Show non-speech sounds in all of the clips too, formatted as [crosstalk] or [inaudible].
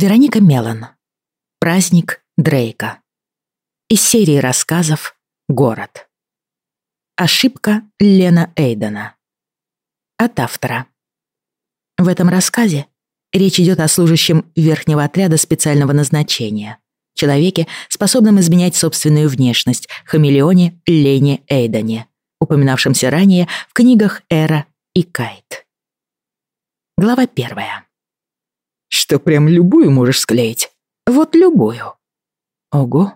Вероника Мелан. Праздник Дрейка. Из серии рассказов «Город». Ошибка Лена Эйдена. От автора. В этом рассказе речь идет о служащем верхнего отряда специального назначения, человеке, способном изменять собственную внешность, хамелеоне Лене Эйдене, упоминавшемся ранее в книгах «Эра» и «Кайт». Глава первая. Что прям любую можешь склеить? Вот любую. Ого.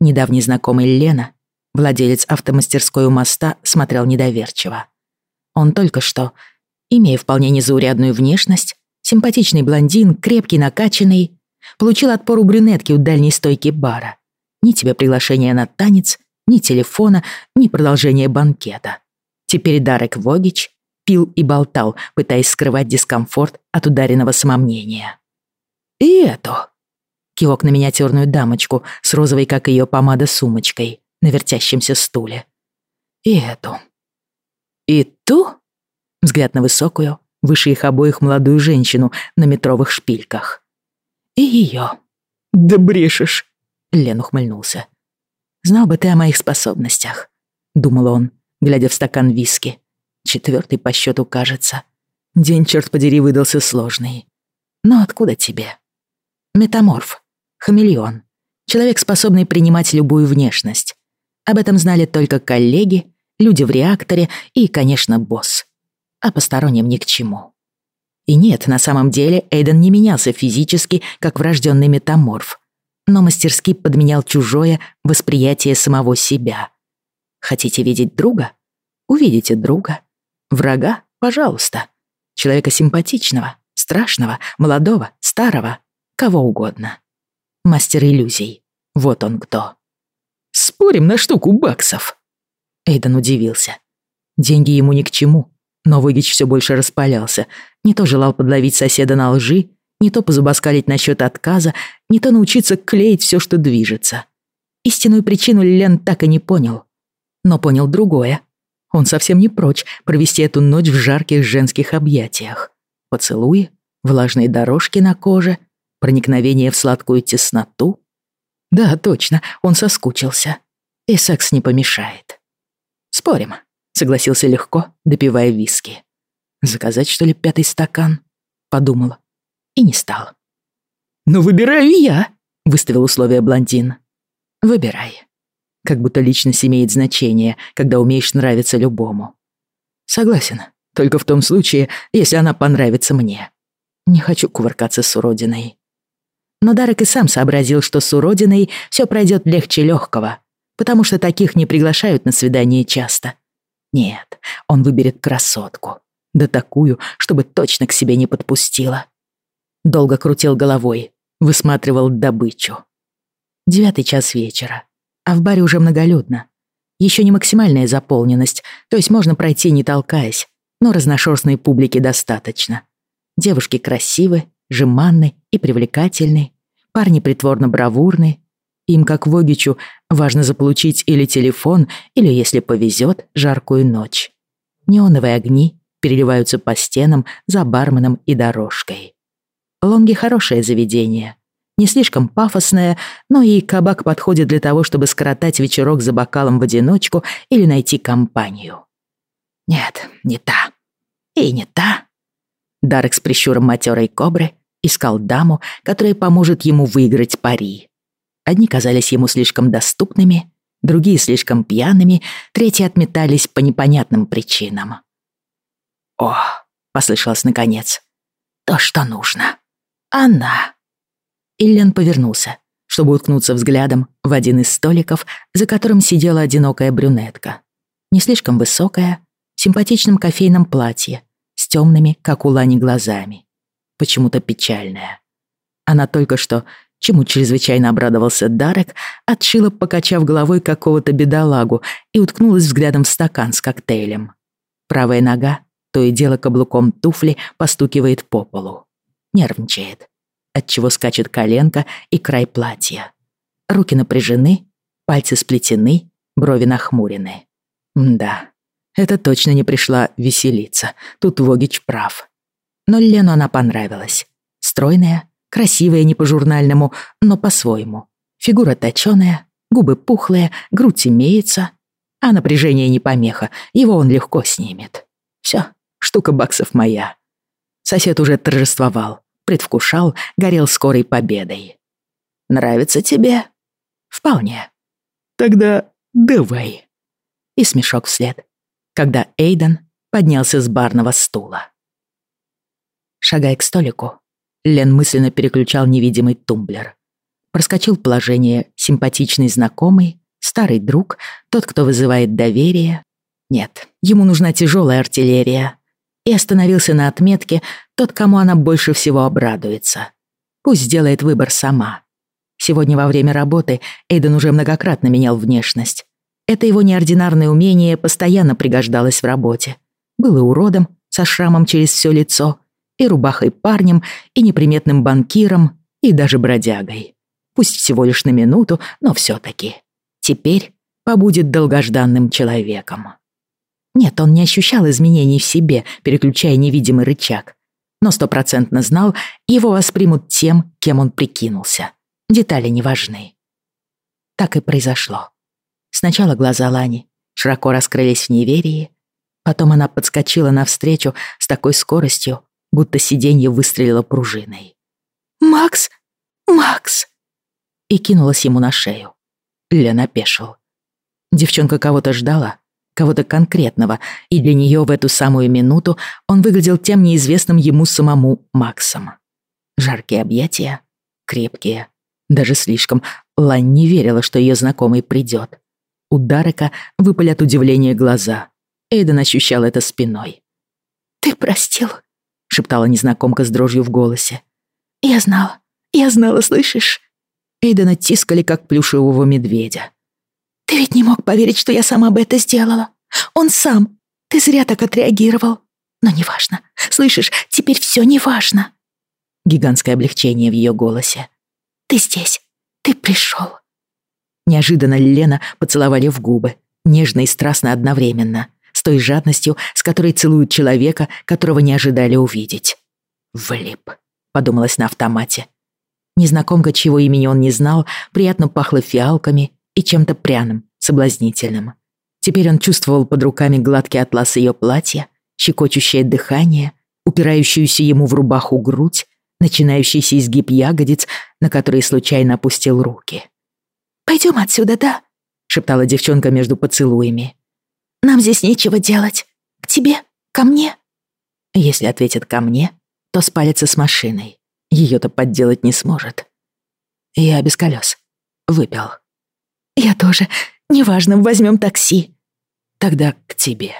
Недавний знакомый Лена, владелец автомастерской у моста, смотрел недоверчиво. Он только что, имея вполне незаурядную внешность, симпатичный блондин, крепкий, накачанный, получил отпор у брюнетки у дальней стойки бара. Ни тебе приглашения на танец, ни телефона, ни продолжения банкета. Теперь Дарек Вогич пил и болтал, пытаясь скрывать дискомфорт от ударенного самомнения. «И эту!» Кивок на миниатюрную дамочку с розовой, как ее помада, сумочкой на вертящемся стуле. «И эту!» «И ту?» Взгляд на высокую, выше их обоих молодую женщину на метровых шпильках. «И ее!» «Да брешешь!» Лен ухмыльнулся. «Знал бы ты о моих способностях», — думал он, глядя в стакан виски, Четвертый по счету, кажется. День, черт подери, выдался сложный. Но откуда тебе? Метаморф. Хамелеон. Человек, способный принимать любую внешность. Об этом знали только коллеги, люди в реакторе и, конечно, босс. А посторонним ни к чему. И нет, на самом деле Эйден не менялся физически, как врожденный метаморф, но мастерски подменял чужое восприятие самого себя. Хотите видеть друга? Увидите друга. Врага? Пожалуйста. Человека симпатичного, страшного, молодого, старого, кого угодно. Мастер иллюзий. Вот он кто. Спорим на штуку баксов. Эйден удивился. Деньги ему ни к чему, но Выгич все больше распалялся. Не то желал подловить соседа на лжи, не то позубоскалить насчет отказа, не то научиться клеить все, что движется. Истинную причину Лен так и не понял. Но понял другое. Он совсем не прочь провести эту ночь в жарких женских объятиях. Поцелуи, влажные дорожки на коже, проникновение в сладкую тесноту. Да, точно, он соскучился. И секс не помешает. «Спорим», — согласился легко, допивая виски. «Заказать, что ли, пятый стакан?» — подумала. И не стал. «Ну, выбираю я», — выставил условие блондин. «Выбирай», как будто личность имеет значение, когда умеешь нравиться любому. Согласен, только в том случае, если она понравится мне. Не хочу кувыркаться с уродиной. Но Дарек и сам сообразил, что с уродиной все пройдет легче легкого, потому что таких не приглашают на свидание часто. Нет, он выберет красотку. Да такую, чтобы точно к себе не подпустила. Долго крутил головой, высматривал добычу. Девятый час вечера. А в баре уже многолюдно. Еще не максимальная заполненность, то есть можно пройти не толкаясь, но разношерстной публики достаточно. Девушки красивы, жеманны и привлекательны, парни притворно бравурны. Им, как Вогичу, важно заполучить или телефон, или, если повезет, жаркую ночь. Неоновые огни переливаются по стенам за барменом и дорожкой. Лонги — хорошее заведение — не слишком пафосная, но и кабак подходит для того, чтобы скоротать вечерок за бокалом в одиночку или найти компанию. Нет, не та. И не та. Дарек с прищуром матерой кобры искал даму, которая поможет ему выиграть пари. Одни казались ему слишком доступными, другие слишком пьяными, третьи отметались по непонятным причинам. «О!» — послышалось наконец. «То, что нужно. Она!» Иллен повернулся, чтобы уткнуться взглядом в один из столиков, за которым сидела одинокая брюнетка. Не слишком высокая, в симпатичном кофейном платье, с темными, как у Лани, глазами. Почему-то печальная. Она только что, чему чрезвычайно обрадовался Дарек, отшила, покачав головой какого-то бедолагу и уткнулась взглядом в стакан с коктейлем. Правая нога, то и дело каблуком туфли, постукивает по полу. Нервничает отчего скачет коленка и край платья. Руки напряжены, пальцы сплетены, брови нахмурены. Да, это точно не пришла веселиться. Тут Вогич прав. Но Лену она понравилась. Стройная, Красивая не по-журнальному, но по-своему. Фигура точёная, губы пухлые, грудь имеется. А напряжение не помеха, его он легко снимет. Всё, штука баксов моя. Сосед уже торжествовал, предвкушал, горел скорой победой. «Нравится тебе?» «Вполне». «Тогда давай». И смешок вслед, когда Эйден поднялся с барного стула. Шагая к столику, Лен мысленно переключал невидимый тумблер. Проскочил положение «симпатичный знакомый», «старый друг», «тот, кто вызывает доверие». Нет, ему нужна тяжелая артиллерия. И остановился на отметке «тот, кому она больше всего обрадуется». Пусть сделает выбор сама. Сегодня во время работы Эйден уже многократно менял внешность. Это его неординарное умение постоянно пригождалось в работе. Был и уродом, со шрамом через все лицо, и рубахой парнем, и неприметным банкиром, и даже бродягой. Пусть всего лишь на минуту, но все-таки. Теперь побудет долгожданным человеком. Нет, он не ощущал изменений в себе, переключая невидимый рычаг. Но стопроцентно знал, его воспримут тем, кем он прикинулся. Детали не важны. Так и произошло. Сначала глаза Лани широко раскрылись в неверии, потом она подскочила навстречу с такой скоростью, будто сиденье выстрелило пружиной. «Макс! Макс!» И кинулась ему на шею. Лен опешил. Девчонка кого-то ждала, кого-то конкретного, и для нее в эту самую минуту он выглядел тем неизвестным ему самому Максом. Жаркие объятия, крепкие, даже слишком. Лань не верила, что ее знакомый придет. У Дарека выпали от удивления глаза. Эйден ощущал это спиной. «Ты простил?» — шептала незнакомка с дрожью в голосе. «Я знала, я знала, слышишь?» Эйдена тискали, как плюшевого медведя. «Ты ведь не мог поверить, что я сама бы это сделала. Он сам. Ты зря так отреагировал. Но неважно. Слышишь, теперь все неважно». Гигантское облегчение в ее голосе. «Ты здесь. Ты пришел. Неожиданно Лена поцеловали в губы, нежно и страстно одновременно, с той жадностью, с которой целуют человека, которого не ожидали увидеть. «Влип», — подумалось на автомате. Незнакомка, чьего имени он не знал, приятно пахла фиалками и чем-то пряным, соблазнительным. Теперь он чувствовал под руками гладкий атлас ее платья, щекочущее дыхание, упирающуюся ему в рубаху грудь, начинающийся изгиб ягодиц, на которые случайно опустил руки. «Пойдем отсюда, да?» — шептала девчонка между поцелуями. «Нам здесь нечего делать. К тебе? Ко мне?» Если ответит «ко мне», то спалится с машиной. Ее-то подделать не сможет. Я без колес. Выпил. «Я тоже. Неважно, возьмем такси». «Тогда к тебе».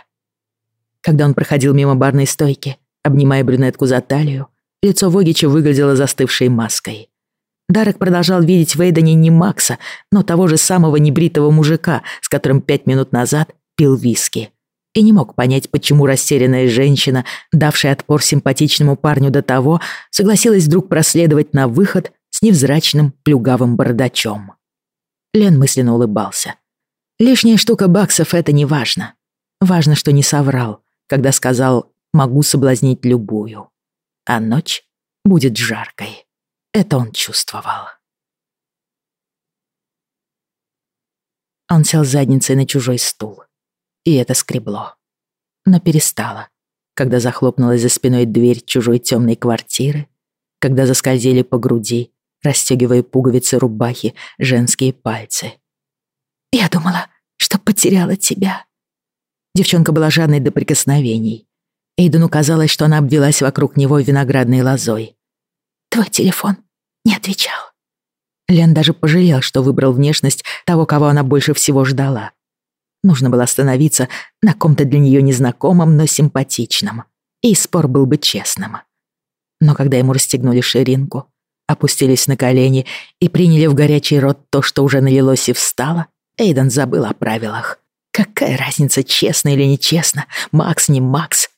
Когда он проходил мимо барной стойки, обнимая брюнетку за талию, лицо Вогича выглядело застывшей маской. Дарек продолжал видеть в Эйдене не Макса, но того же самого небритого мужика, с которым пять минут назад пил виски. И не мог понять, почему растерянная женщина, давшая отпор симпатичному парню до того, согласилась вдруг проследовать на выход с невзрачным плюгавым бардачом. Лен мысленно улыбался. Лишняя штука баксов — это не важно. Важно, что не соврал, когда сказал «могу соблазнить любую». А ночь будет жаркой. Это он чувствовал. Он сел задницей на чужой стул. И это скребло. Но перестало, когда захлопнулась за спиной дверь чужой темной квартиры, когда заскользили по груди, расстегивая пуговицы рубахи, женские пальцы. «Я думала, что потеряла тебя». Девчонка была жадной до прикосновений. Эйдену казалось, что она обвелась вокруг него виноградной лозой. «Твой телефон не отвечал. Лен даже пожалел, что выбрал внешность того, кого она больше всего ждала. Нужно было остановиться на ком-то для нее незнакомом, но симпатичном. И спор был бы честным. Но когда ему расстегнули ширинку, опустились на колени и приняли в горячий рот то, что уже налилось и встало, Эйден забыл о правилах. Какая разница, честно или нечестно, Макс не Макс.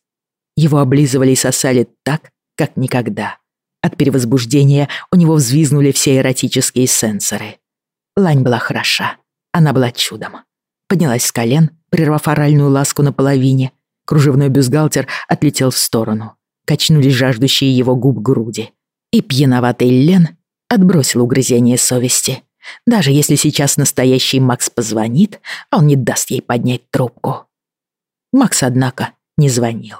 Его облизывали и сосали так, как никогда. От перевозбуждения у него взвизгнули все эротические сенсоры. Лань была хороша. Она была чудом. Поднялась с колен, прервав оральную ласку наполовине. Кружевной бюстгальтер отлетел в сторону. Качнулись жаждущие его губ груди. И пьяноватый Лен отбросил угрызение совести. Даже если сейчас настоящий Макс позвонит, он не даст ей поднять трубку. Макс, однако, не звонил.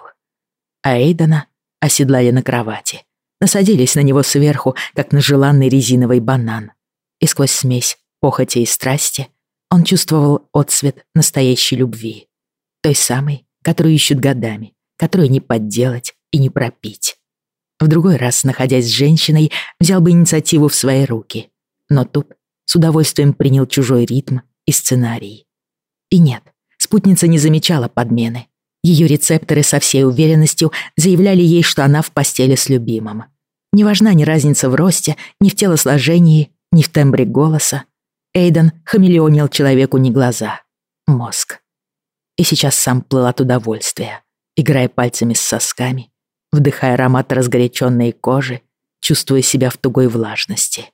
А Эйдена оседлали на кровати. Насадились на него сверху, как на желанный резиновый банан. И сквозь смесь похоти и страсти он чувствовал отсвет настоящей любви. Той самой, которую ищут годами, которую не подделать и не пропить. В другой раз, находясь с женщиной, взял бы инициативу в свои руки. Но тут с удовольствием принял чужой ритм и сценарий. И нет, спутница не замечала подмены. Ее рецепторы со всей уверенностью заявляли ей, что она в постели с любимым. Не важна ни разница в росте, ни в телосложении, ни в тембре голоса. Эйден хамелеонил человеку не глаза, мозг. И сейчас сам плыл от удовольствия, играя пальцами с сосками, вдыхая аромат разгоряченной кожи, чувствуя себя в тугой влажности.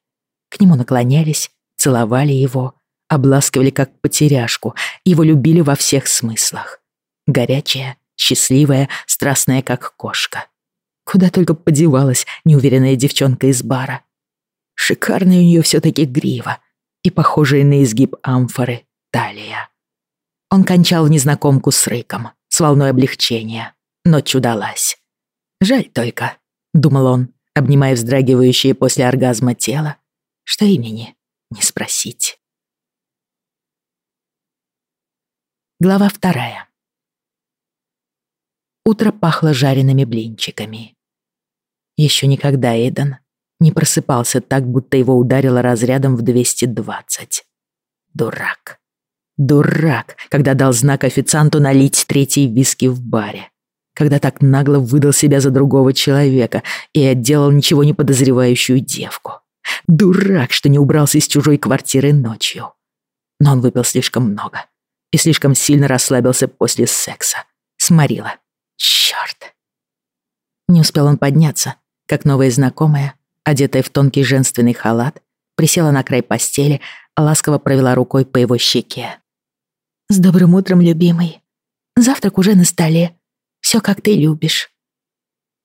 К нему наклонялись, целовали его, обласкивали как потеряшку, его любили во всех смыслах. Горячая, счастливая, страстная, как кошка. Куда только подевалась неуверенная девчонка из бара. Шикарная у нее все-таки грива и похожая на изгиб амфоры талия. Он кончал в незнакомку с рыком, с волной облегчения. Ночь удалась. Жаль только, думал он, обнимая вздрагивающее после оргазма тело, что имени не спросить. Глава вторая. Утро пахло жареными блинчиками. Еще никогда Эйден не просыпался так, будто его ударило разрядом в 220. Дурак. Дурак, когда дал знак официанту налить третий виски в баре. Когда так нагло выдал себя за другого человека и отделал ничего не подозревающую девку. Дурак, что не убрался из чужой квартиры ночью. Но он выпил слишком много и слишком сильно расслабился после секса. Сморила Чёрт. Не успел он подняться, как новая знакомая, одетая в тонкий женственный халат, присела на край постели, ласково провела рукой по его щеке. «С добрым утром, любимый. Завтрак уже на столе. Всё, как ты любишь».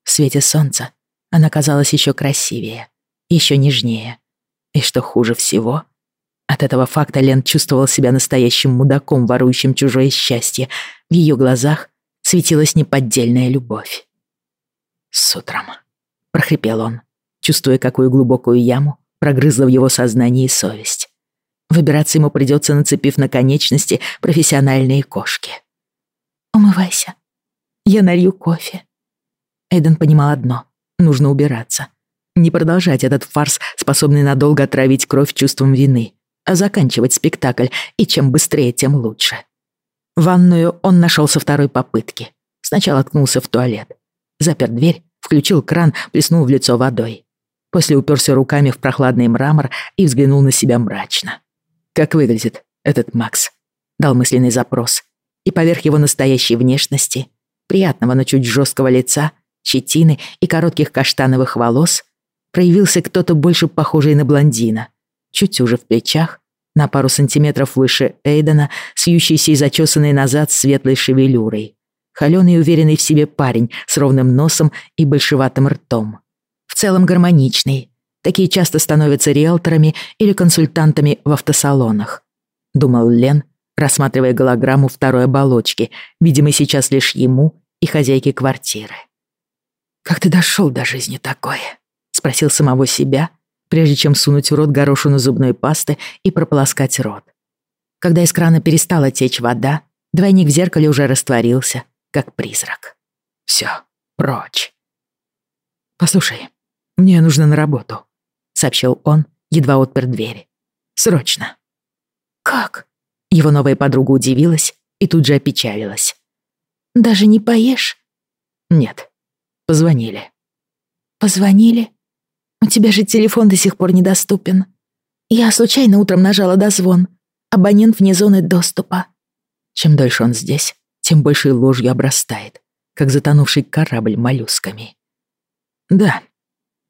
В свете солнца она казалась ещё красивее, ещё нежнее. И что хуже всего, от этого факта Лен чувствовал себя настоящим мудаком, ворующим чужое счастье. В её глазах светилась неподдельная любовь. «С утром», — прохрипел он, чувствуя, какую глубокую яму прогрызла в его сознании совесть. Выбираться ему придется, нацепив на конечности профессиональные кошки. «Умывайся. Я налью кофе». Эйден понимал одно — нужно убираться. Не продолжать этот фарс, способный надолго отравить кровь чувством вины, а заканчивать спектакль, и чем быстрее, тем лучше. Ванную он нашел со второй попытки. Сначала ткнулся в туалет. Запер дверь, включил кран, плеснул в лицо водой. После уперся руками в прохладный мрамор и взглянул на себя мрачно. «Как выглядит этот Макс?» Дал мысленный запрос. И поверх его настоящей внешности, приятного, но чуть жесткого лица, щетины и коротких каштановых волос, проявился кто-то больше похожий на блондина. Чуть уже в плечах, на пару сантиметров выше Эйдена, сьющийся и зачесанный назад светлой шевелюрой. Холёный и уверенный в себе парень с ровным носом и большеватым ртом. В целом гармоничный. Такие часто становятся риэлторами или консультантами в автосалонах. Думал Лен, рассматривая голограмму второй оболочки, видимой сейчас лишь ему и хозяйке квартиры. «Как ты дошел до жизни такой?» — спросил самого себя, прежде чем сунуть в рот горошину зубной пасты и прополоскать рот. Когда из крана перестала течь вода, двойник в зеркале уже растворился, как призрак. Все, прочь. «Послушай, мне нужно на работу», — сообщил он, едва отпер двери. «Срочно». «Как?» Его новая подруга удивилась и тут же опечалилась. «Даже не поешь?» «Нет. Позвонили». «Позвонили?» У тебя же телефон до сих пор недоступен. Я случайно утром нажала дозвон. Абонент вне зоны доступа. Чем дольше он здесь, тем больше ложью обрастает, как затонувший корабль моллюсками. Да,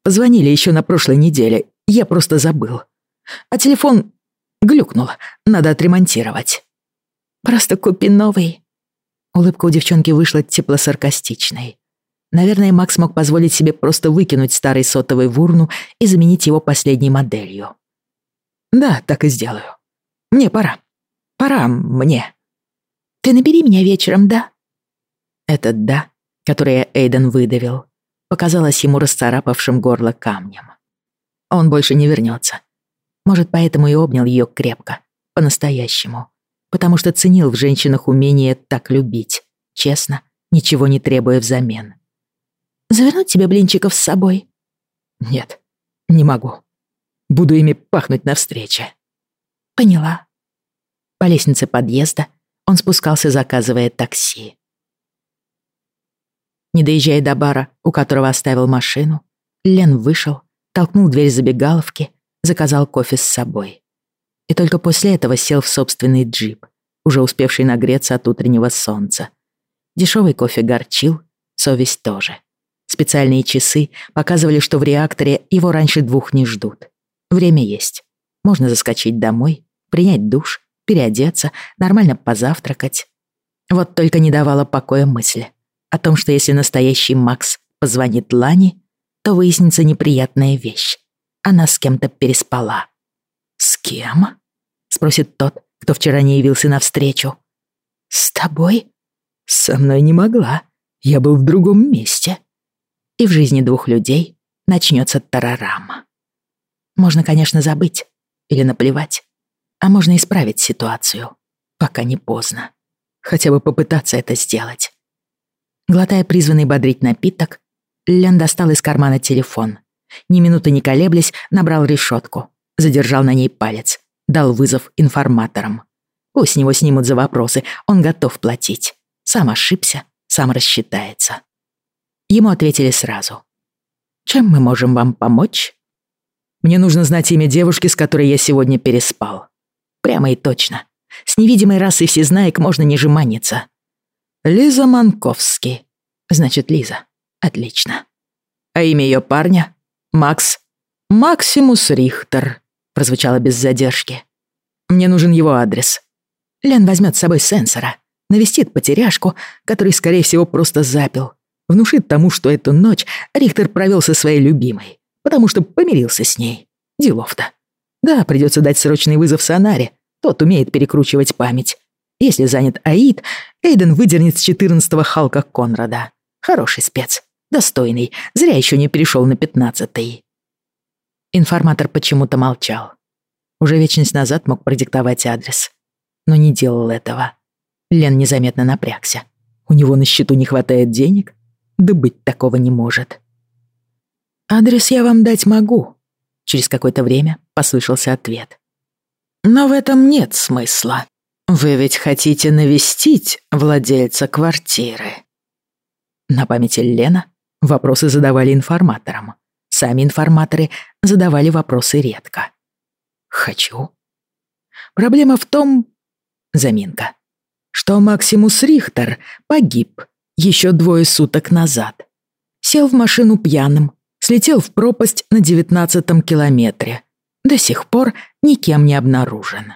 позвонили еще на прошлой неделе, я просто забыл. А телефон глюкнул, надо отремонтировать. Просто купи новый. Улыбка у девчонки вышла тепло-саркастичной. Наверное, Макс мог позволить себе просто выкинуть старый сотовый в урну и заменить его последней моделью. «Да, так и сделаю. Мне пора. Пора мне». «Ты набери меня вечером, да?» Это «да», которое Эйден выдавил, показалось ему расцарапавшим горло камнем. Он больше не вернется. Может, поэтому и обнял ее крепко, по-настоящему, потому что ценил в женщинах умение так любить, честно, ничего не требуя взамен. Завернуть тебе блинчиков с собой?» «Нет, не могу. Буду ими пахнуть навстречу». «Поняла». По лестнице подъезда он спускался, заказывая такси. Не доезжая до бара, у которого оставил машину, Лен вышел, толкнул дверь забегаловки, заказал кофе с собой. И только после этого сел в собственный джип, уже успевший нагреться от утреннего солнца. Дешевый кофе горчил, совесть тоже. Специальные часы показывали, что в реакторе его раньше двух не ждут. Время есть. Можно заскочить домой, принять душ, переодеться, нормально позавтракать. Вот только не давала покоя мысли о том, что если настоящий Макс позвонит Лане, то выяснится неприятная вещь. Она с кем-то переспала. «С кем?» — спросит тот, кто вчера не явился навстречу. «С тобой?» «Со мной не могла. Я был в другом месте» и в жизни двух людей начнется тарарама. Можно, конечно, забыть или наплевать, а можно исправить ситуацию, пока не поздно. Хотя бы попытаться это сделать. Глотая призванный бодрить напиток, Лен достал из кармана телефон. Ни минуты не колеблясь, набрал решетку, задержал на ней палец, дал вызов информаторам. Пусть с него снимут за вопросы, он готов платить. Сам ошибся, сам рассчитается. Ему ответили сразу. «Чем мы можем вам помочь?» «Мне нужно знать имя девушки, с которой я сегодня переспал. Прямо и точно. С невидимой расой всезнаек можно не жеманиться. Лиза Манковский. Значит, Лиза. Отлично. А имя ее парня? Макс. Максимус Рихтер», — прозвучало без задержки. «Мне нужен его адрес. Лен возьмет с собой сенсора, навестит потеряшку, который, скорее всего, просто запил, внушит тому, что эту ночь Рихтер провел со своей любимой, потому что помирился с ней. Делов-то. Да, придется дать срочный вызов Сонаре. Тот умеет перекручивать память. Если занят Аид, Эйден выдернет с 14-го Халка Конрада. Хороший спец. Достойный. Зря еще не перешел на 15-й. Информатор почему-то молчал. Уже вечность назад мог продиктовать адрес. Но не делал этого. Лен незаметно напрягся. У него на счету не хватает денег? Да быть такого не может. «Адрес я вам дать могу», — через какое-то время послышался ответ. «Но в этом нет смысла. Вы ведь хотите навестить владельца квартиры». На памяти Лена вопросы задавали информаторам. Сами информаторы задавали вопросы редко. «Хочу». Проблема в том... Заминка. Что Максимус Рихтер погиб еще двое суток назад. Сел в машину пьяным, слетел в пропасть на девятнадцатом километре. До сих пор никем не обнаружен.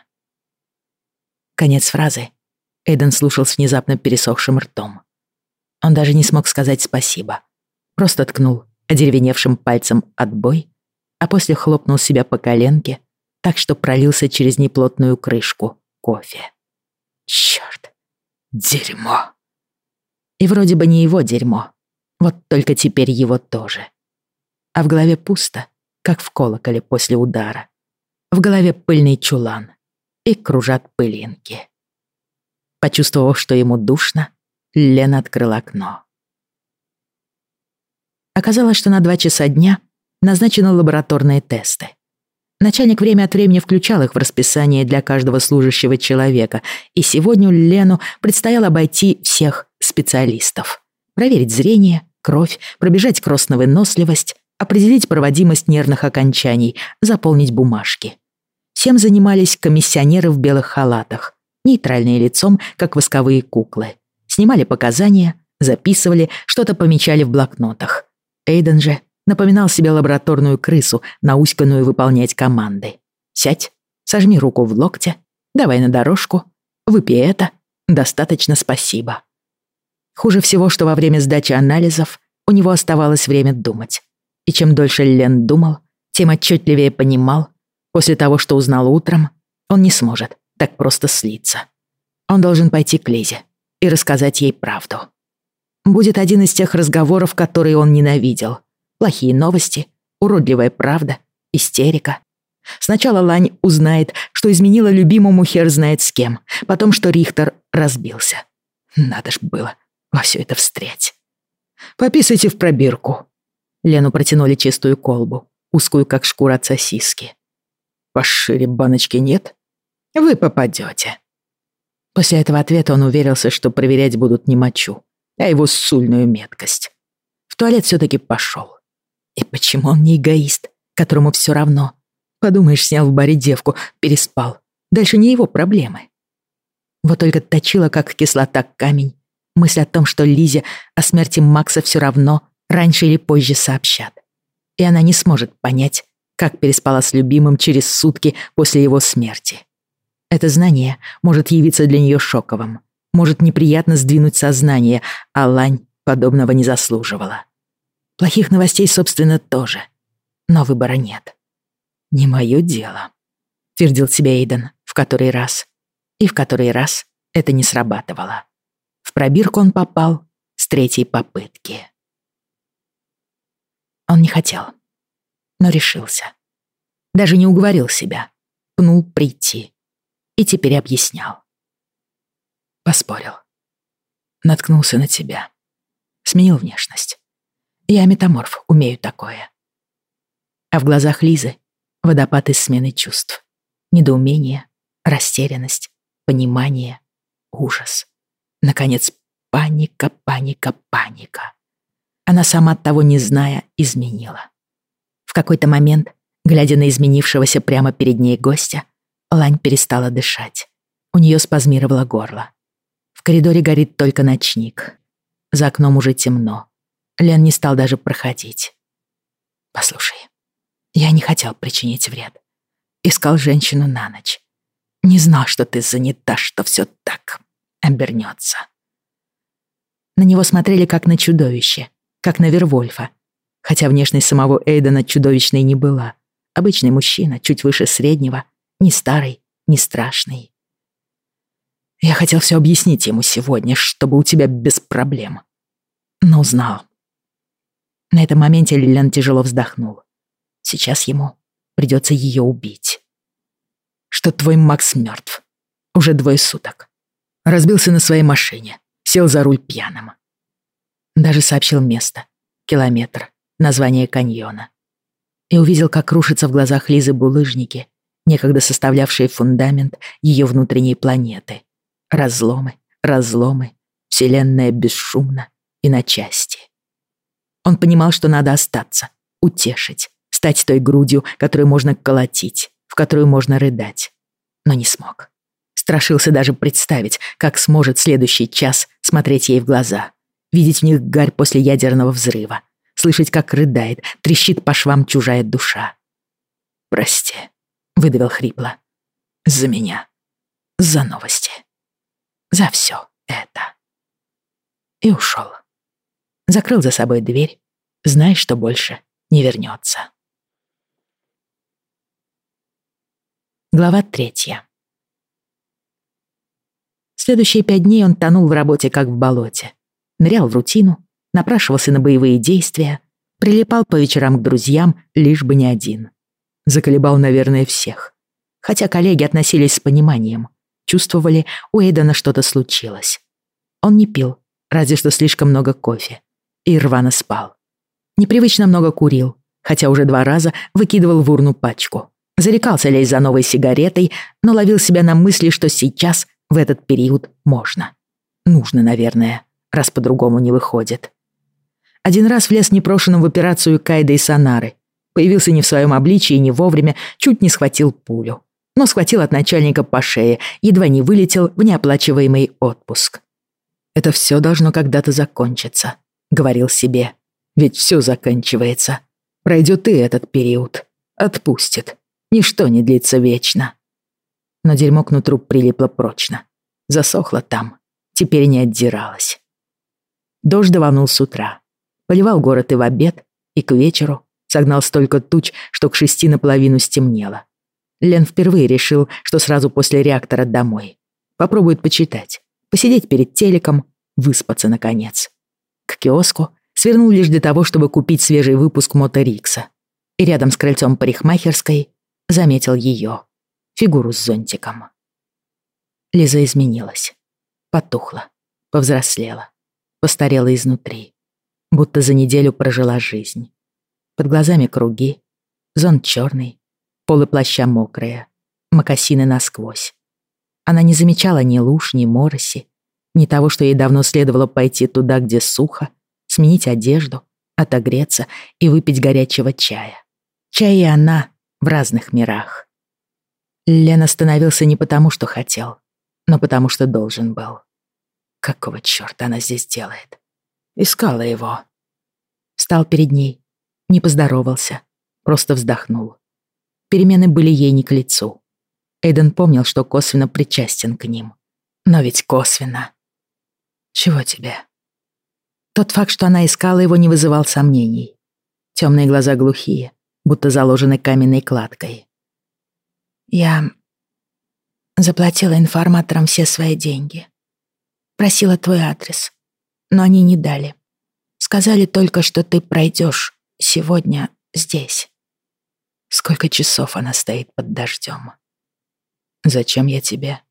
Конец фразы. Эйден слушал с внезапно пересохшим ртом. Он даже не смог сказать спасибо. Просто ткнул одеревеневшим пальцем отбой, а после хлопнул себя по коленке, так что пролился через неплотную крышку кофе. Чёрт! Дерьмо! И вроде бы не его дерьмо. Вот только теперь его тоже. А в голове пусто, как в колоколе после удара. В голове пыльный чулан. И кружат пылинки. Почувствовав, что ему душно, Лена открыл окно. Оказалось, что на два часа дня назначены лабораторные тесты. Начальник время от времени включал их в расписание для каждого служащего человека, и сегодня Лену предстояло обойти всех специалистов. Проверить зрение, кровь, пробежать кросс-выносливость, определить проводимость нервных окончаний, заполнить бумажки. Всем занимались комиссионеры в белых халатах, нейтральные лицом, как восковые куклы. Снимали показания, записывали, что-то помечали в блокнотах. Эйден же напоминал себе лабораторную крысу, науськанную выполнять команды. «Сядь, сожми руку в локте, давай на дорожку, выпей это, достаточно спасибо». Хуже всего, что во время сдачи анализов у него оставалось время думать. И чем дольше Лен думал, тем отчетливее понимал, после того, что узнал утром, он не сможет так просто слиться. Он должен пойти к Лизе и рассказать ей правду. Будет один из тех разговоров, которые он ненавидел. Плохие новости, уродливая правда, истерика. Сначала Лань узнает, что изменила любимому хер знает с кем, потом, что Рихтер разбился. Надо ж было во все это встрять. «Пописайте в пробирку». Лену протянули чистую колбу, узкую, как шкура от сосиски. «Пошире баночки нет? Вы попадете. После этого ответа он уверился, что проверять будут не мочу, а его сульную меткость. В туалет все таки пошел. И почему он не эгоист, которому все равно? Подумаешь, снял в баре девку, переспал. Дальше не его проблемы. Вот только точила, как кислота камень, мысль о том, что Лизе о смерти Макса все равно раньше или позже сообщат. И она не сможет понять, как переспала с любимым через сутки после его смерти. Это знание может явиться для нее шоковым, может неприятно сдвинуть сознание, а Лань подобного не заслуживала. Плохих новостей, собственно, тоже. Но выбора нет. «Не мое дело», — твердил себе Эйден в который раз. И в который раз это не срабатывало. В пробирку он попал с третьей попытки. Он не хотел, но решился. Даже не уговорил себя, пнул прийти и теперь объяснял. Поспорил. Наткнулся на тебя. Сменил внешность. Я метаморф, умею такое. А в глазах Лизы водопад из смены чувств. Недоумение, растерянность, понимание, ужас. Наконец, паника, паника, паника. Она сама того не зная, изменила. В какой-то момент, глядя на изменившегося прямо перед ней гостя, Лань перестала дышать. У нее спазмировало горло. В коридоре горит только ночник. За окном уже темно. Лен не стал даже проходить. «Послушай, я не хотел причинить вред. Искал женщину на ночь. Не знал, что ты занята, что все так обернется». На него смотрели как на чудовище, как на Вервольфа. Хотя внешность самого Эйдена чудовищной не была. Обычный мужчина, чуть выше среднего, не старый, не страшный. Я хотел все объяснить ему сегодня, чтобы у тебя без проблем. Но узнал. На этом моменте Лилиан тяжело вздохнул. Сейчас ему придется ее убить. Что твой Макс мертв. Уже двое суток. Разбился на своей машине. Сел за руль пьяным. Даже сообщил место. Километр. Название каньона. И увидел, как рушатся в глазах Лизы булыжники, некогда составлявшие фундамент ее внутренней планеты. Разломы, разломы, вселенная бесшумна и на части. Он понимал, что надо остаться, утешить, стать той грудью, которую можно колотить, в которую можно рыдать. Но не смог. Страшился даже представить, как сможет следующий час смотреть ей в глаза, видеть в них гарь после ядерного взрыва, слышать, как рыдает, трещит по швам чужая душа. «Прости», — выдавил хрипло. «За меня. За новости. За все это». И ушел. Закрыл за собой дверь, зная, что больше не вернется. Глава третья. Следующие пять дней он тонул в работе, как в болоте. Нырял в рутину, напрашивался на боевые действия, прилипал по вечерам к друзьям, лишь бы не один. Заколебал, наверное, всех. Хотя коллеги относились с пониманием. Чувствовали, у Эйдена что-то случилось. Он не пил, разве что слишком много кофе. И рвано спал. Непривычно много курил, хотя уже два раза выкидывал в урну пачку. Зарекался лезть за новой сигаретой, но ловил себя на мысли, что сейчас, в этот период, можно. Нужно, наверное, раз по-другому не выходит. Один раз влез непрошенным в операцию Кайда и Сонары, Появился не в своем обличии, не вовремя, чуть не схватил пулю. Но схватил от начальника по шее, едва не вылетел в неоплачиваемый отпуск. «Это все должно когда-то закончиться», — говорил себе. «Ведь все заканчивается. Пройдет и этот период. Отпустит. Ничто не длится вечно». Но дерьмо к нутру прилипло прочно. Засохло там. Теперь не отдиралось. Дождь даванул с утра. Поливал город и в обед, и к вечеру согнал столько туч, что к шести наполовину стемнело. Лен впервые решил, что сразу после реактора домой. Попробует почитать, посидеть перед телеком, выспаться наконец. К киоску свернул лишь для того, чтобы купить свежий выпуск Моторикса. И рядом с крыльцом парикмахерской заметил ее, фигуру с зонтиком. Лиза изменилась, потухла, повзрослела, постарела изнутри, будто за неделю прожила жизнь. Под глазами круги, зонт черный, полы плаща мокрые, мокасины насквозь. Она не замечала ни луж, ни мороси, ни того, что ей давно следовало пойти туда, где сухо, сменить одежду, отогреться и выпить горячего чая. Чай и она в разных мирах. Лен остановился не потому, что хотел, но потому, что должен был. Какого чёрта она здесь делает? Искала его. Встал перед ней, не поздоровался, просто вздохнул. Перемены были ей не к лицу. Эйден помнил, что косвенно причастен к ним. Но ведь косвенно. Чего тебе? Тот факт, что она искала его, не вызывал сомнений. Темные глаза глухие, будто заложены каменной кладкой. Я заплатила информаторам все свои деньги. Просила твой адрес, но они не дали. Сказали только, что ты пройдешь сегодня здесь. Сколько часов она стоит под дождем. Зачем я тебе?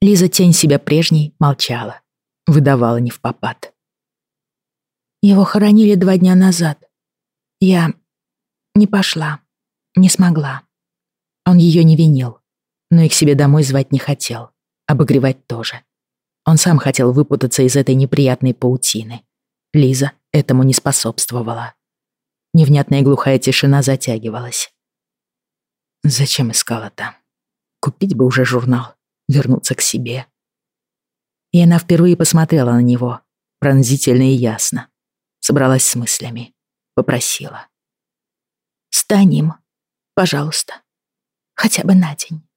Лиза, тень себя прежней, молчала. Выдавала не в попад. Его хоронили два дня назад. Я не пошла, не смогла. Он ее не винил, но и к себе домой звать не хотел, обогревать тоже. Он сам хотел выпутаться из этой неприятной паутины. Лиза этому не способствовала. Невнятная глухая тишина затягивалась. Зачем искала там? Купить бы уже журнал, вернуться к себе. И она впервые посмотрела на него, пронзительно и ясно. Собралась с мыслями. Попросила. «Стань пожалуйста. Хотя бы на день».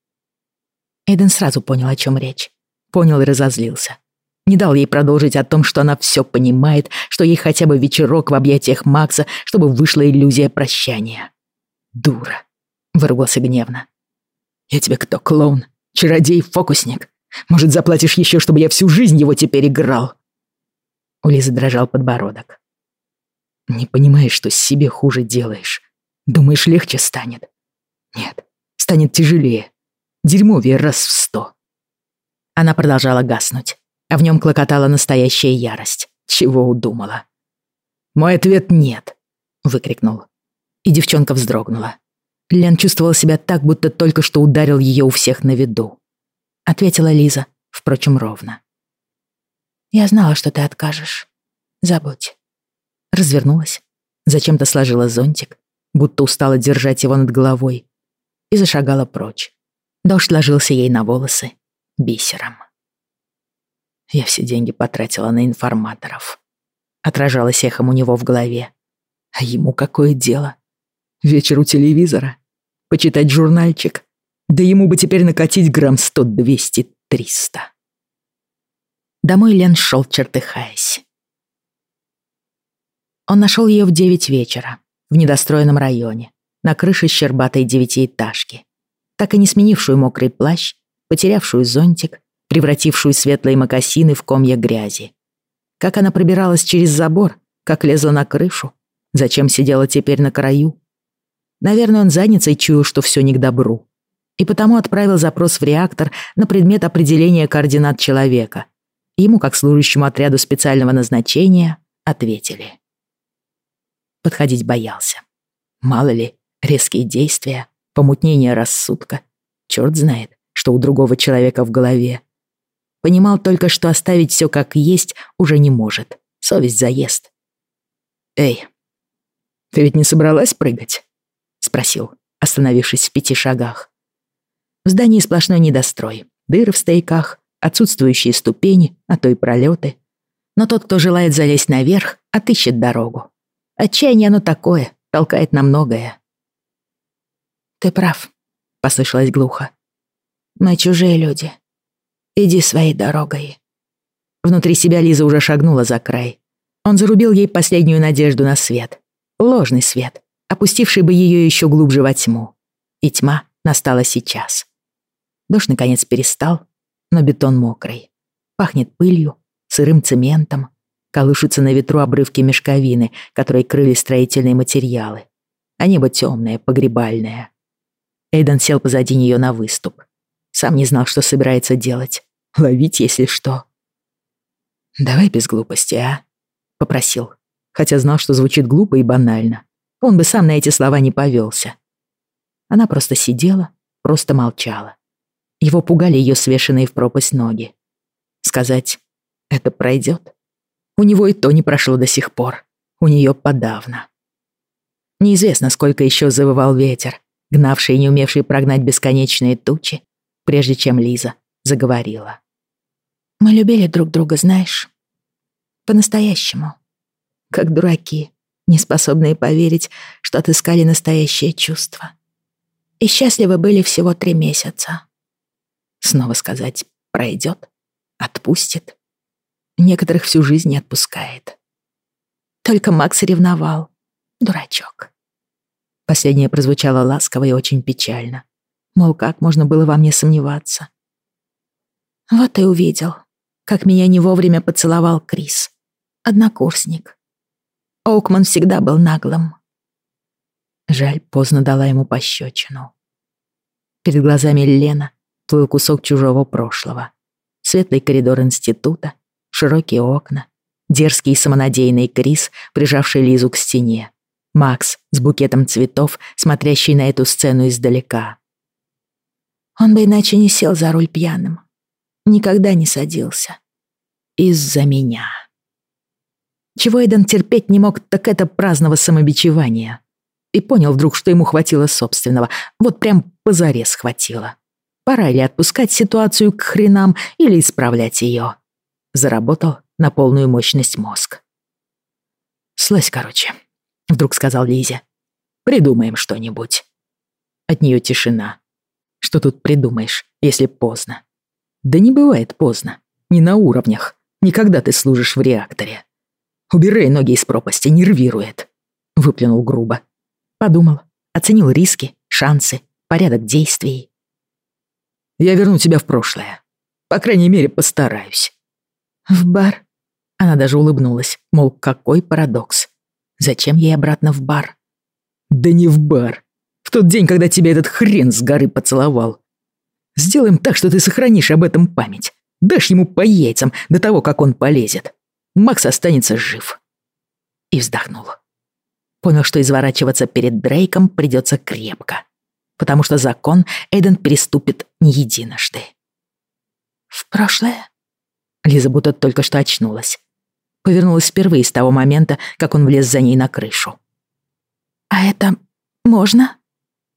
Эйден сразу понял, о чем речь. Понял и разозлился. Не дал ей продолжить о том, что она все понимает, что ей хотя бы вечерок в объятиях Макса, чтобы вышла иллюзия прощания. «Дура!» — выругался гневно. «Я тебе кто, клоун? Чародей, фокусник? Может, заплатишь еще, чтобы я всю жизнь его теперь играл?» У Лизы дрожал подбородок. «Не понимаешь, что себе хуже делаешь. Думаешь, легче станет? Нет, станет тяжелее. Дерьмовее раз в сто». Она продолжала гаснуть а в нем клокотала настоящая ярость. Чего удумала? «Мой ответ нет», — выкрикнул. И девчонка вздрогнула. Лен чувствовал себя так, будто только что ударил ее у всех на виду. Ответила Лиза, впрочем, ровно. «Я знала, что ты откажешь. Забудь». Развернулась, зачем-то сложила зонтик, будто устала держать его над головой, и зашагала прочь. Дождь ложился ей на волосы бисером. Я все деньги потратила на информаторов. Отражалось эхом у него в голове. А ему какое дело? Вечер у телевизора? Почитать журнальчик? Да ему бы теперь накатить грамм сто, двести, триста. Домой Лен шел, чертыхаясь. Он нашел ее в девять вечера, в недостроенном районе, на крыше щербатой девятиэтажки, так и не сменившую мокрый плащ, потерявшую зонтик превратившую светлые мокасины в комья грязи. Как она пробиралась через забор, как лезла на крышу, зачем сидела теперь на краю. Наверное, он задницей чуял, что все не к добру. И потому отправил запрос в реактор на предмет определения координат человека. Ему, как служащему отряду специального назначения, ответили. Подходить боялся. Мало ли, резкие действия, помутнение рассудка. Черт знает, что у другого человека в голове. Понимал только, что оставить все как есть уже не может. Совесть заест. «Эй, ты ведь не собралась прыгать?» — спросил, остановившись в пяти шагах. В здании сплошной недострой. Дыры в стояках, отсутствующие ступени, а то и пролеты. Но тот, кто желает залезть наверх, отыщет дорогу. Отчаяние оно такое, толкает на многое. «Ты прав», — послышалось глухо. «Мы чужие люди. Иди своей дорогой». Внутри себя Лиза уже шагнула за край. Он зарубил ей последнюю надежду на свет. Ложный свет, опустивший бы ее еще глубже во тьму. И тьма настала сейчас. Дождь наконец перестал, но бетон мокрый. Пахнет пылью, сырым цементом, колышутся на ветру обрывки мешковины, которые крыли строительные материалы. А небо темное, погребальное. Эйден сел позади нее на выступ. Сам не знал, что собирается делать. Ловить, если что. «Давай без глупости, а?» — попросил. Хотя знал, что звучит глупо и банально. Он бы сам на эти слова не повелся. Она просто сидела, просто молчала. Его пугали ее свешенные в пропасть ноги. Сказать «это пройдет»? У него и то не прошло до сих пор. У нее подавно. Неизвестно, сколько еще завывал ветер, гнавший и не умевший прогнать бесконечные тучи, прежде чем Лиза заговорила. «Мы любили друг друга, знаешь, по-настоящему. Как дураки, не способные поверить, что отыскали настоящее чувство. И счастливы были всего три месяца. Снова сказать «пройдет», «отпустит». Некоторых всю жизнь не отпускает. Только Макс ревновал. Дурачок. Последнее прозвучало ласково и очень печально. Мол, как можно было во мне сомневаться? Вот и увидел, как меня не вовремя поцеловал Крис. Однокурсник. Оукман всегда был наглым. Жаль, поздно дала ему пощечину. Перед глазами Лена плыл кусок чужого прошлого. Светлый коридор института, широкие окна, дерзкий и самонадеянный Крис, прижавший Лизу к стене. Макс с букетом цветов, смотрящий на эту сцену издалека. Он бы иначе не сел за руль пьяным. Никогда не садился. Из-за меня. Чего Эйден терпеть не мог, так это праздного самобичевания и понял вдруг, что ему хватило собственного. Вот прям позарез хватило. Пора ли отпускать ситуацию к хренам или исправлять ее? Заработал на полную мощность мозг. «Слазь, короче», — вдруг сказал Лизе. «Придумаем что-нибудь». От нее тишина. Что тут придумаешь, если поздно? Да не бывает поздно. Не на уровнях. Никогда ты служишь в реакторе. Убирай ноги из пропасти, нервирует. Выплюнул грубо. Подумал, оценил риски, шансы, порядок действий. Я верну тебя в прошлое. По крайней мере, постараюсь. В бар? Она даже улыбнулась, мол, какой парадокс. Зачем ей обратно в бар? Да не в бар. В тот день, когда тебя этот хрен с горы поцеловал. Сделаем так, что ты сохранишь об этом память. Дашь ему по яйцам до того, как он полезет. Макс останется жив. И вздохнул. Понял, что изворачиваться перед Дрейком придется крепко, потому что закон Эйден переступит не единожды. «В прошлое?» Лиза будто только что очнулась. Повернулась впервые с того момента, как он влез за ней на крышу. «А это можно?»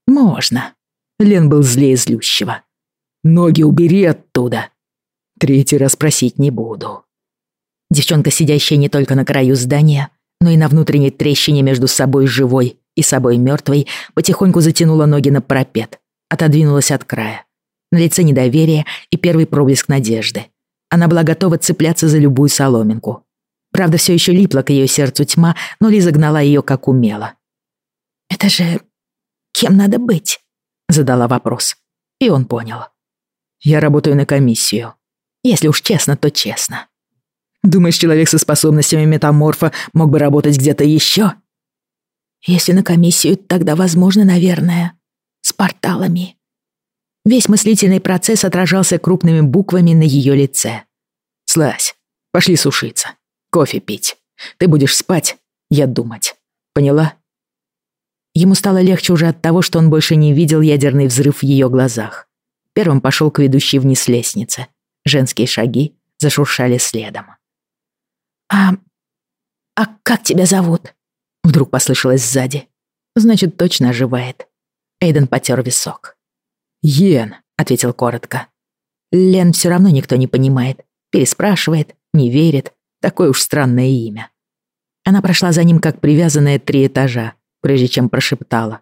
«Можно». Лен был злее злющего. «Ноги убери оттуда!» Третий раз просить не буду. Девчонка, сидящая не только на краю здания, но и на внутренней трещине между собой живой и собой мертвой, потихоньку затянула ноги на парапет, отодвинулась от края. На лице недоверие и первый проблеск надежды. Она была готова цепляться за любую соломинку. Правда, все еще липла к ее сердцу тьма, но Лиза гнала ее как умела. «Это же... кем надо быть?» Задала вопрос. И он понял. «Я работаю на комиссию. Если уж честно, то честно. Думаешь, человек со способностями метаморфа мог бы работать где-то еще? Если на комиссию, тогда возможно, наверное, с порталами. Весь мыслительный процесс отражался крупными буквами на ее лице. Слазь, пошли сушиться, кофе пить. Ты будешь спать, я думать. Поняла? Ему стало легче уже от того, что он больше не видел ядерный взрыв в ее глазах. Первым пошел к ведущей вниз лестнице. Женские шаги зашуршали следом. «А... а как тебя зовут?» Вдруг послышалось сзади. Значит, точно оживает. Эйден потер висок. «Йен», — ответил коротко. Лен все равно никто не понимает. Переспрашивает, не верит. Такое уж странное имя. Она прошла за ним, как привязанная три этажа, прежде чем прошептала.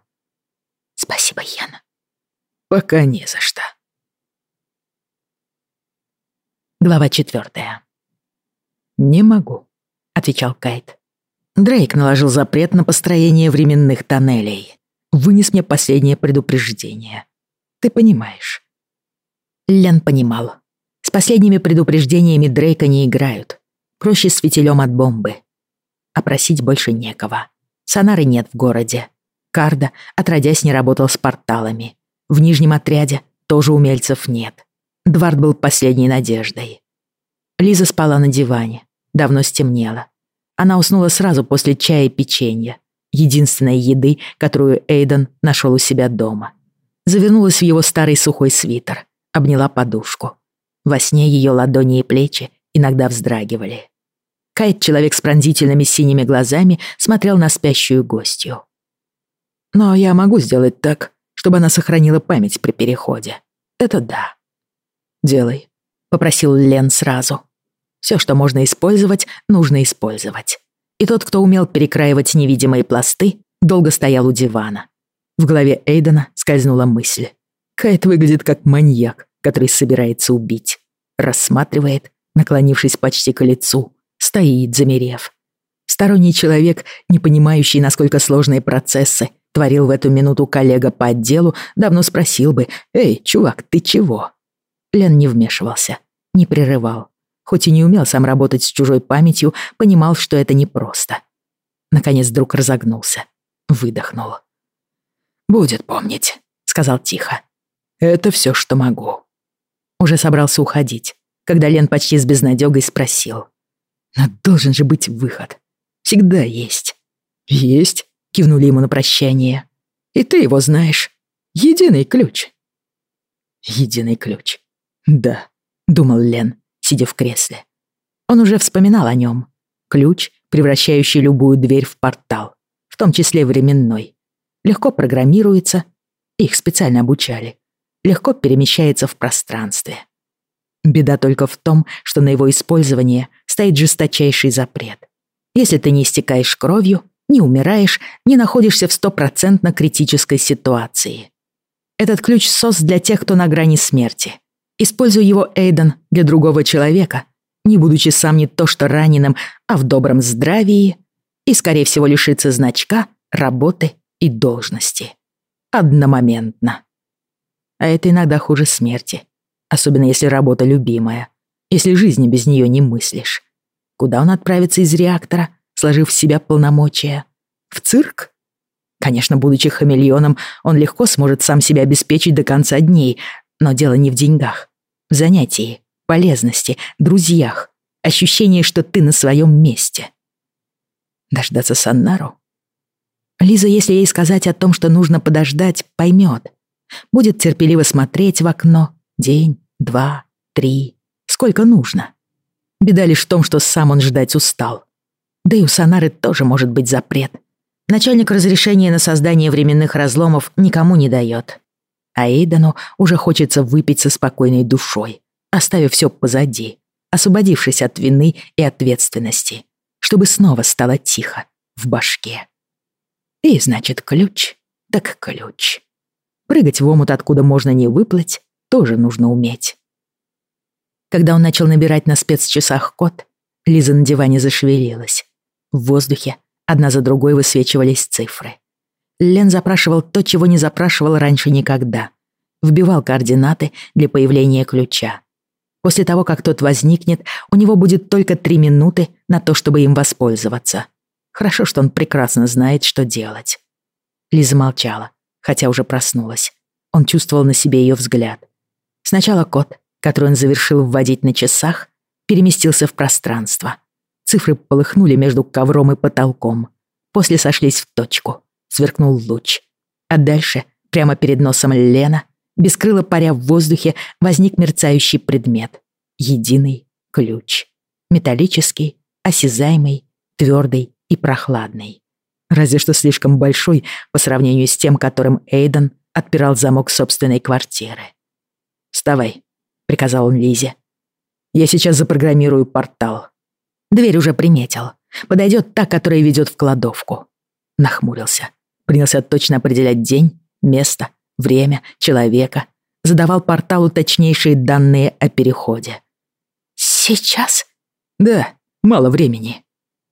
«Спасибо, Йен». «Пока не за что». Глава четвертая. Не могу. — отвечал Кайт. Дрейк наложил запрет на построение временных тоннелей. Вынес мне последнее предупреждение. Ты понимаешь. Лен понимал. С последними предупреждениями Дрейка не играют. Проще с фитилем от бомбы. А просить больше некого. Сонары нет в городе. Карда, отродясь, не работал с порталами. В нижнем отряде тоже умельцев нет. Двард был последней надеждой. Лиза спала на диване. Давно стемнело. Она уснула сразу после чая и печенья. Единственной еды, которую Эйден нашел у себя дома. Завернулась в его старый сухой свитер. Обняла подушку. Во сне ее ладони и плечи иногда вздрагивали. Кайт, человек с пронзительными синими глазами, смотрел на спящую гостью. «Но я могу сделать так, чтобы она сохранила память при переходе. Это да». «Делай», — попросил Лен сразу. Все, что можно использовать, нужно использовать. И тот, кто умел перекраивать невидимые пласты, долго стоял у дивана. В голове Эйдена скользнула мысль. Кайт выглядит как маньяк, который собирается убить. Рассматривает, наклонившись почти к лицу, стоит, замерев. Сторонний человек, не понимающий, насколько сложные процессы творил в эту минуту коллега по отделу, давно спросил бы «Эй, чувак, ты чего?» Лен не вмешивался, не прерывал. Хоть и не умел сам работать с чужой памятью, понимал, что это непросто. Наконец друг разогнулся, выдохнул. «Будет помнить», — сказал тихо. «Это все, что могу». Уже собрался уходить, когда Лен почти с безнадёгой спросил. «Но должен же быть выход. Всегда есть». «Есть», — кивнули ему на прощание. «И ты его знаешь. Единый ключ». «Единый ключ. Да», — думал Лен, сидя в кресле. Он уже вспоминал о нем. Ключ, превращающий любую дверь в портал, в том числе временной. Легко программируется, их специально обучали. Легко перемещается в пространстве. Беда только в том, что на его использование стоит жесточайший запрет. Если ты не истекаешь кровью, не умираешь, не находишься в стопроцентно критической ситуации. Этот ключ сос для тех, кто на грани смерти. Используй его, Эйден, для другого человека, не будучи сам не то что раненым, а в добром здравии, и, скорее всего, лишиться значка, работы и должности. Одномоментно. А это иногда хуже смерти, особенно если работа любимая, если жизни без нее не мыслишь. Куда он отправится из реактора, сложив в себя полномочия? В цирк? Конечно, будучи хамелеоном, он легко сможет сам себя обеспечить до конца дней, но дело не в деньгах в занятии, полезности, друзьях, ощущение, что ты на своем месте. Дождаться Саннару? Лиза, если ей сказать о том, что нужно подождать, поймет. Будет терпеливо смотреть в окно день, два, три, сколько нужно. Беда лишь в том, что сам он ждать устал. Да и у Санары тоже может быть запрет. Начальник разрешения на создание временных разломов никому не дает. А Эйдану уже хочется выпить со спокойной душой, оставив все позади, освободившись от вины и ответственности, чтобы снова стало тихо в башке. И значит, ключ, так ключ. Прыгать в омут, откуда можно не выплыть, тоже нужно уметь. Когда он начал набирать на спецчасах код, Лиза на диване зашевелилась. В воздухе одна за другой высвечивались цифры. Лен запрашивал то, чего не запрашивал раньше никогда. Вбивал координаты для появления ключа. После того, как тот возникнет, у него будет только три минуты на то, чтобы им воспользоваться. Хорошо, что он прекрасно знает, что делать. Лиза молчала, хотя уже проснулась. Он чувствовал на себе ее взгляд. Сначала код, который он завершил вводить на часах, переместился в пространство. Цифры полыхнули между ковром и потолком. После сошлись в точку сверкнул луч. А дальше, прямо перед носом Лена, бескрыло паря в воздухе, возник мерцающий предмет. Единый ключ. Металлический, осязаемый, твердый и прохладный. Разве что слишком большой по сравнению с тем, которым Эйден отпирал замок собственной квартиры. «Вставай», — приказал он Лизе. «Я сейчас запрограммирую портал». Дверь уже приметил. Подойдет та, которая ведет в кладовку. Нахмурился принялся точно определять день, место, время, человека, задавал порталу точнейшие данные о переходе. «Сейчас?» «Да, мало времени».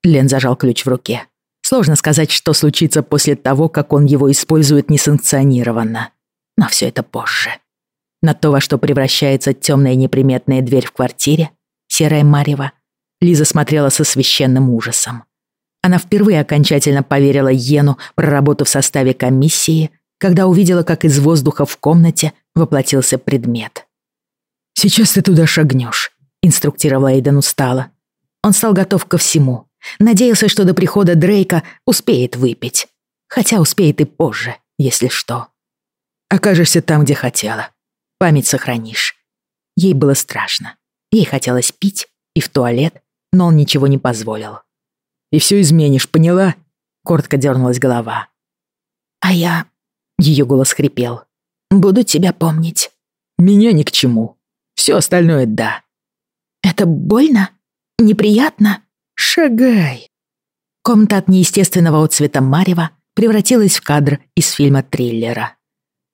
Лен зажал ключ в руке. Сложно сказать, что случится после того, как он его использует несанкционированно. Но все это позже. На то, во что превращается темная неприметная дверь в квартире, серая марева, Лиза смотрела со священным ужасом. Она впервые окончательно поверила Йену, проработав в составе комиссии, когда увидела, как из воздуха в комнате воплотился предмет. «Сейчас ты туда шагнешь», — инструктировала Эйден устало. Он стал готов ко всему. Надеялся, что до прихода Дрейка успеет выпить. Хотя успеет и позже, если что. Окажешься там, где хотела. Память сохранишь. Ей было страшно. Ей хотелось пить и в туалет, но он ничего не позволил. «И все изменишь, поняла?» Коротко дернулась голова. «А я...» Ее голос хрипел. «Буду тебя помнить». «Меня ни к чему. Все остальное — да». «Это больно? Неприятно?» «Шагай!» Комната от неестественного отцвета Марева превратилась в кадр из фильма-триллера.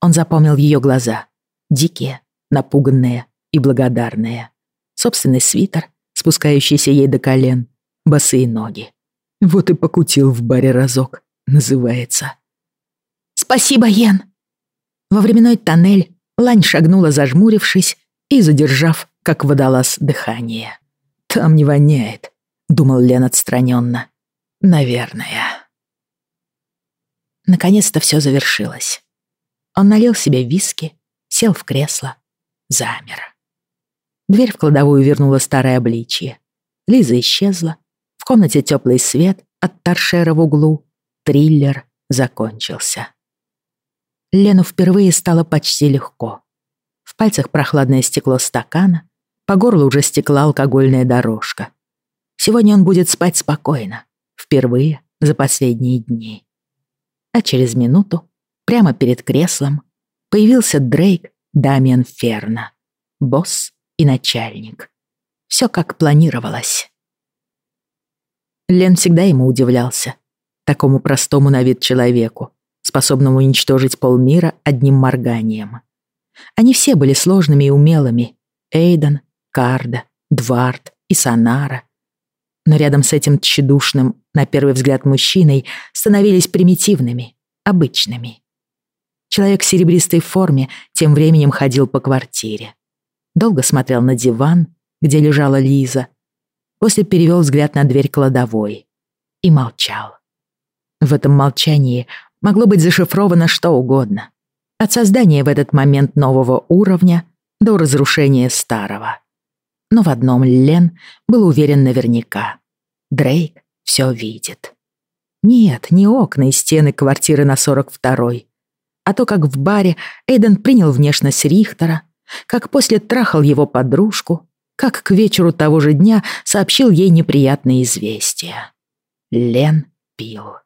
Он запомнил ее глаза. Дикие, напуганные и благодарные. Собственный свитер, спускающийся ей до колен, босые ноги. Вот и покутил в баре разок, называется. «Спасибо, Йен!» Во временной тоннель Лань шагнула, зажмурившись и задержав, как водолаз, дыхание. «Там не воняет», — думал Лен отстраненно. «Наверное». Наконец-то все завершилось. Он налил себе виски, сел в кресло, замер. Дверь в кладовую вернула старое обличье. Лиза исчезла. В комнате теплый свет от торшера в углу. Триллер закончился. Лену впервые стало почти легко. В пальцах прохладное стекло стакана, по горлу уже стекла алкогольная дорожка. Сегодня он будет спать спокойно, впервые за последние дни. А через минуту, прямо перед креслом, появился Дрейк Дамиан Ферна, босс и начальник. Все как планировалось. Лен всегда ему удивлялся, такому простому на вид человеку, способному уничтожить полмира одним морганием. Они все были сложными и умелыми. Эйден, Карда, Двард и Санара но рядом с этим тщедушным, на первый взгляд, мужчиной становились примитивными, обычными. Человек в серебристой форме тем временем ходил по квартире. Долго смотрел на диван, где лежала Лиза, после перевел взгляд на дверь кладовой и молчал. В этом молчании могло быть зашифровано что угодно. От создания в этот момент нового уровня до разрушения старого. Но в одном Лен был уверен наверняка. Дрейк все видит. Нет, не окна и стены квартиры на 42-й, а то, как в баре Эйден принял внешность Рихтера, как после трахал его подружку, как к вечеру того же дня сообщил ей неприятные известия. Лен пил.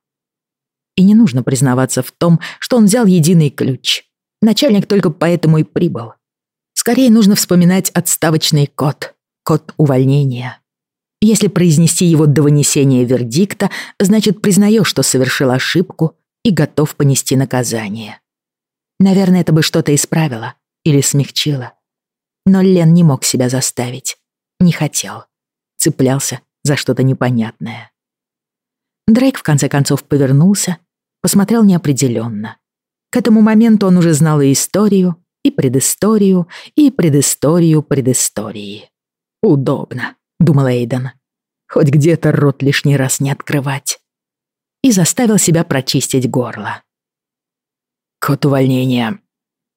И не нужно признаваться в том, что он взял единый ключ. Начальник только поэтому и прибыл. Скорее нужно вспоминать отставочный код код увольнения. Если произнести его до вынесения вердикта, значит, признаешь, что совершил ошибку и готов понести наказание. Наверное, это бы что-то исправило или смягчило. Но Лен не мог себя заставить. Не хотел. Цеплялся за что-то непонятное. Дрейк в конце концов повернулся, посмотрел неопределенно. К этому моменту он уже знал и историю, и предысторию, и предысторию предыстории. «Удобно», — думал Эйден. «Хоть где-то рот лишний раз не открывать». И заставил себя прочистить горло. «Код увольнения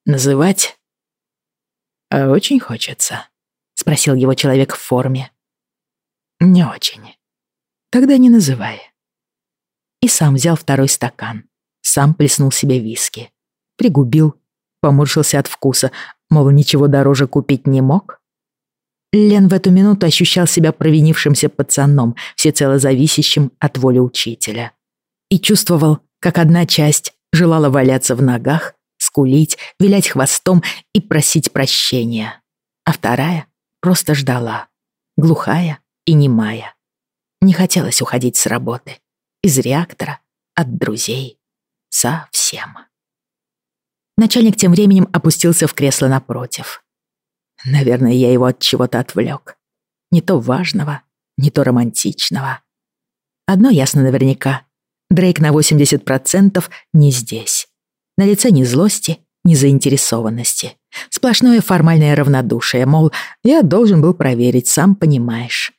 называть?» «А очень хочется», — спросил его человек в форме. «Не очень. Тогда не называй». И сам взял второй стакан, сам плеснул себе виски, пригубил, поморщился от вкуса, мол, ничего дороже купить не мог, Лен в эту минуту ощущал себя провинившимся пацаном, всецело зависящим от воли учителя. И чувствовал, как одна часть желала валяться в ногах, скулить, вилять хвостом и просить прощения, а вторая просто ждала, глухая и немая. Не хотелось уходить с работы, из реактора, от друзей, совсем. Начальник тем временем опустился в кресло напротив. Наверное, я его от чего-то отвлек. Не то важного, не то романтичного. Одно ясно наверняка. Дрейк на 80% не здесь. На лице ни злости, ни заинтересованности. Сплошное формальное равнодушие, мол, я должен был проверить, сам понимаешь.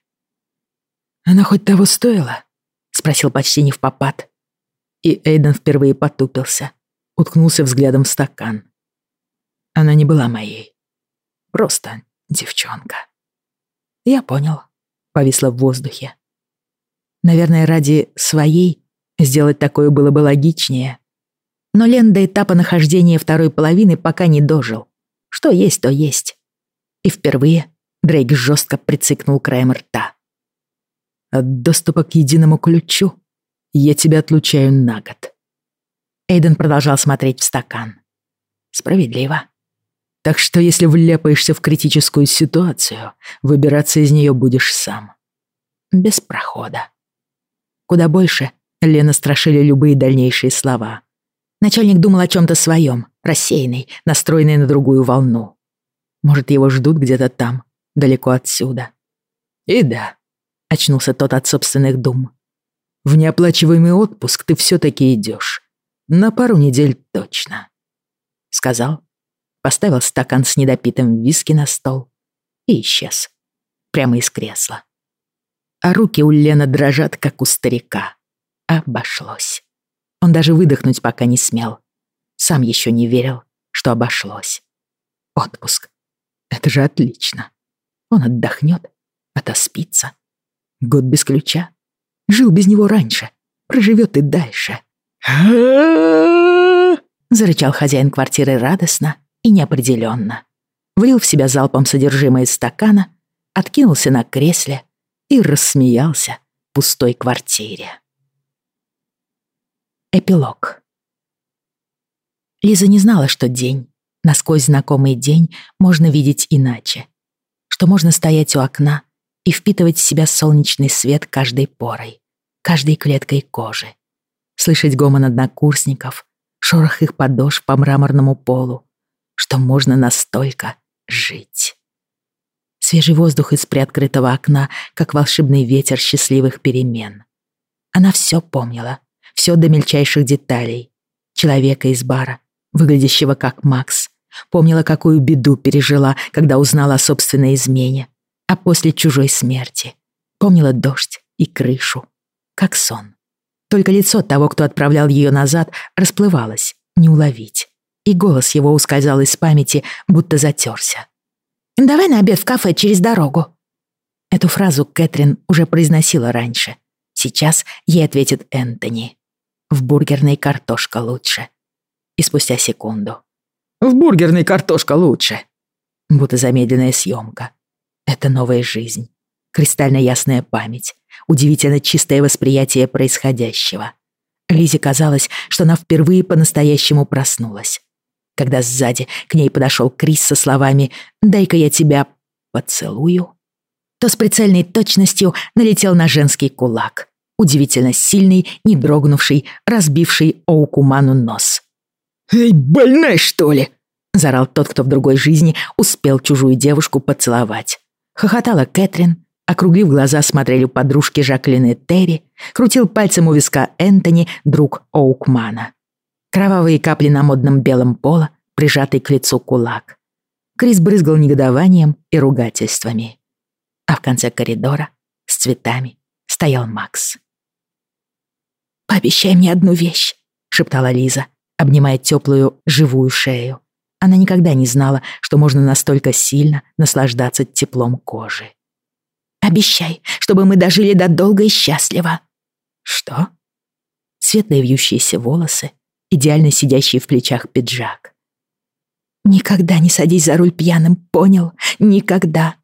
«Она хоть того стоила?» — спросил почти не в попад. И Эйден впервые потупился, уткнулся взглядом в стакан. Она не была моей. Просто девчонка. Я понял. Повисла в воздухе. Наверное, ради своей сделать такое было бы логичнее. Но Лен до этапа нахождения второй половины пока не дожил. Что есть, то есть. И впервые Дрейк жестко прицикнул краем рта. От доступа к единому ключу я тебя отлучаю на год. Эйден продолжал смотреть в стакан. Справедливо. Так что если вляпаешься в критическую ситуацию, выбираться из нее будешь сам. Без прохода. Куда больше Лена страшили любые дальнейшие слова. Начальник думал о чем-то своем, рассеянный, настроенный на другую волну. Может, его ждут где-то там, далеко отсюда. И да, очнулся тот от собственных дум. В неоплачиваемый отпуск ты все-таки идешь. На пару недель точно. Сказал, поставил стакан с недопитым виски на стол и исчез. Прямо из кресла. А руки у Лена дрожат, как у старика. Обошлось. Он даже выдохнуть пока не смел. Сам еще не верил, что обошлось. Отпуск. Это же отлично. Он отдохнет, отоспится. Год без ключа. Жил без него раньше. Проживет и дальше. [laughs] Зарычал хозяин квартиры радостно и неопределенно. Влил в себя залпом содержимое стакана, откинулся на кресле и рассмеялся в пустой квартире. Эпилог. Лиза не знала, что день, насквозь знакомый день, можно видеть иначе. Что можно стоять у окна и впитывать в себя солнечный свет каждой порой, каждой клеткой кожи. Слышать гомон однокурсников, шорох их подошв по мраморному полу, что можно настолько жить. Свежий воздух из приоткрытого окна, как волшебный ветер счастливых перемен. Она все помнила, все до мельчайших деталей. Человека из бара, выглядящего как Макс, помнила, какую беду пережила, когда узнала о собственной измене, а после чужой смерти. Помнила дождь и крышу, как сон. Только лицо того, кто отправлял ее назад, расплывалось, не уловить и голос его ускользал из памяти, будто затерся. «Давай на обед в кафе через дорогу». Эту фразу Кэтрин уже произносила раньше. Сейчас ей ответит Энтони. «В бургерной картошка лучше». И спустя секунду. «В бургерной картошка лучше». Будто замедленная съемка. Это новая жизнь. Кристально ясная память. Удивительно чистое восприятие происходящего. Лизе казалось, что она впервые по-настоящему проснулась когда сзади к ней подошел Крис со словами «Дай-ка я тебя поцелую», то с прицельной точностью налетел на женский кулак, удивительно сильный, не дрогнувший, разбивший Оукуману нос. «Эй, больная, что ли?» — заорал тот, кто в другой жизни успел чужую девушку поцеловать. Хохотала Кэтрин, округлив глаза, смотрели подружки Жаклин и Терри, крутил пальцем у виска Энтони, друг Оукмана. Кровавые капли на модном белом поло, прижатый к лицу кулак. Крис брызгал негодованием и ругательствами. А в конце коридора с цветами стоял Макс. «Пообещай мне одну вещь», — шептала Лиза, обнимая теплую, живую шею. Она никогда не знала, что можно настолько сильно наслаждаться теплом кожи. «Обещай, чтобы мы дожили до долго и счастливо». «Что?» Светлые вьющиеся волосы, идеально сидящий в плечах пиджак. «Никогда не садись за руль пьяным, понял? Никогда!»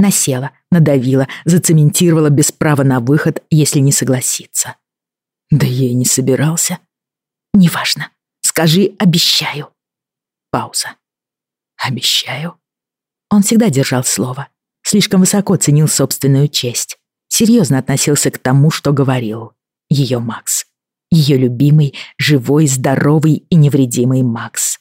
Насела, надавила, зацементировала без права на выход, если не согласится. Да я и не собирался. «Неважно. Скажи «обещаю». Пауза. «Обещаю». Он всегда держал слово. Слишком высоко ценил собственную честь. Серьезно относился к тому, что говорил. Ее Макс. Ее любимый, живой, здоровый и невредимый Макс.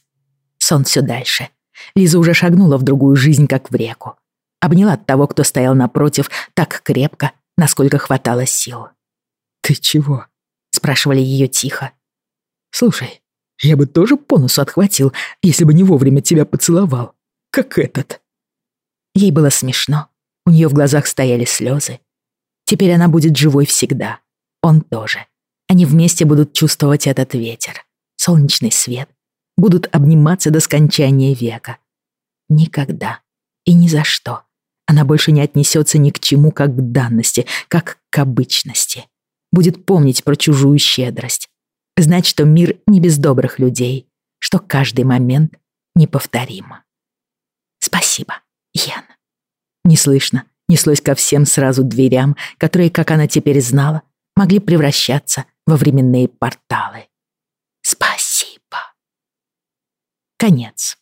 Сон все дальше. Лиза уже шагнула в другую жизнь, как в реку. Обняла того, кто стоял напротив, так крепко, насколько хватало сил. «Ты чего?» — спрашивали ее тихо. «Слушай, я бы тоже по носу отхватил, если бы не вовремя тебя поцеловал, как этот». Ей было смешно, у нее в глазах стояли слезы. Теперь она будет живой всегда. Он тоже. Они вместе будут чувствовать этот ветер, солнечный свет, будут обниматься до скончания века. Никогда и ни за что она больше не отнесется ни к чему, как к данности, как к обычности. Будет помнить про чужую щедрость. Знать, что мир не без добрых людей, что каждый момент неповторим. Спасибо, Ян. Не слышно, неслось ко всем сразу дверям, которые, как она теперь знала, могли превращаться во временные порталы. Спасибо. Конец.